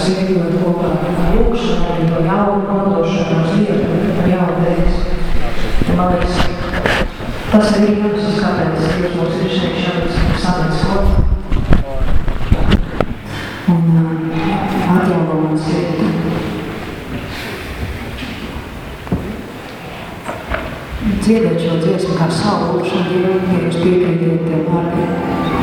sēdot kopā ar lūkšanu, arī to jaunu nodošanu uz Dievu, jaunu dēļas. Man liekas, tas ir iemesls, kāpēc Dievs mums ir šeit šāds samets kopā. Un uh, atjauno mums sirdi. Dziedēt šo dziesmu kā savu lūkšanu Dievu, ja jūs piekrītiet tiem vārdiem.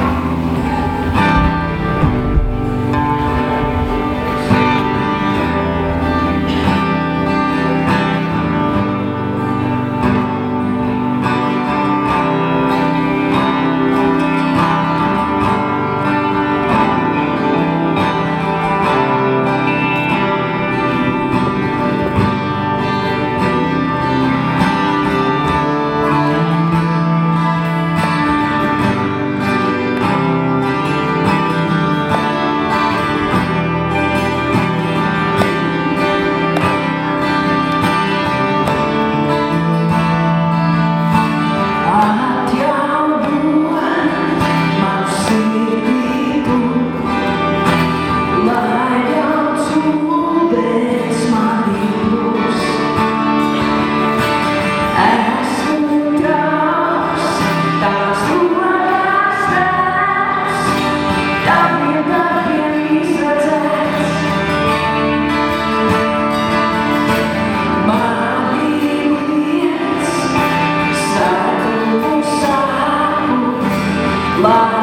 마.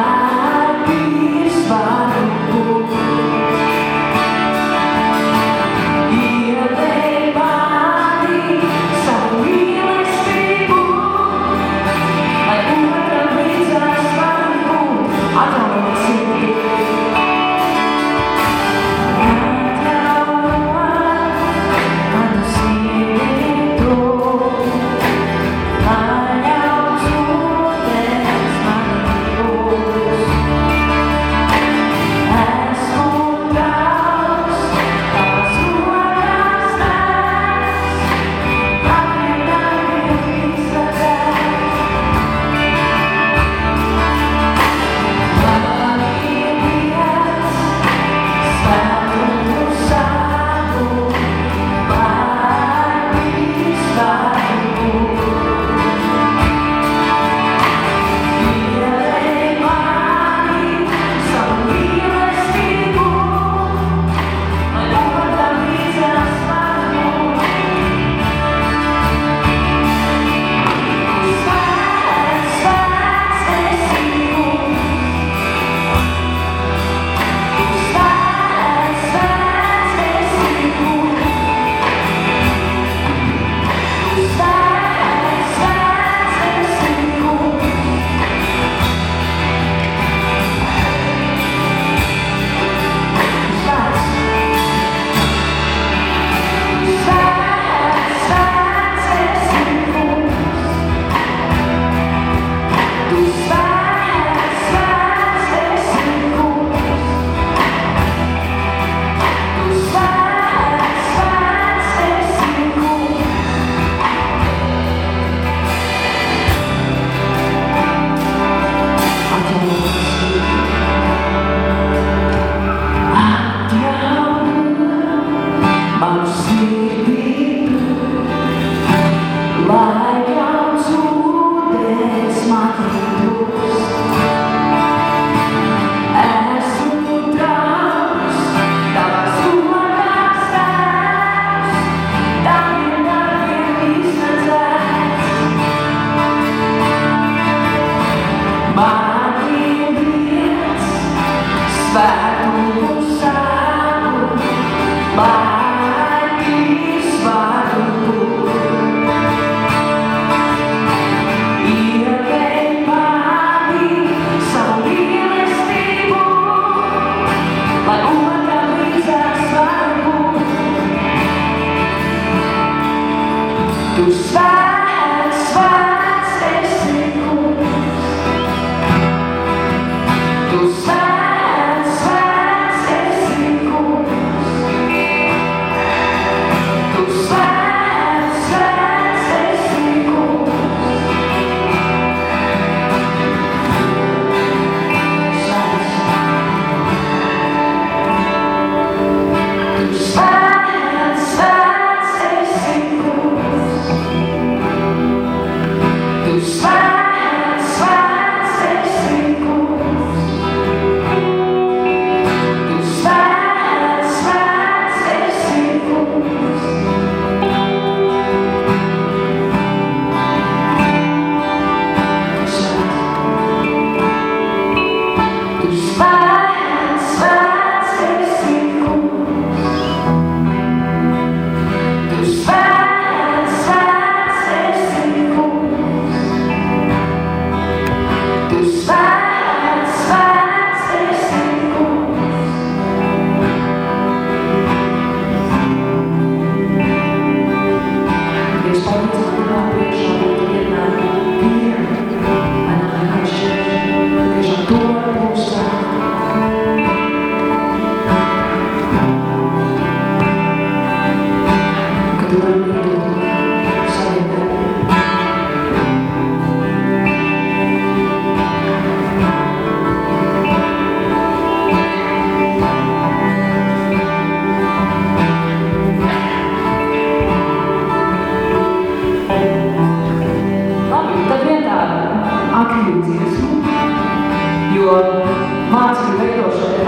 Gracias.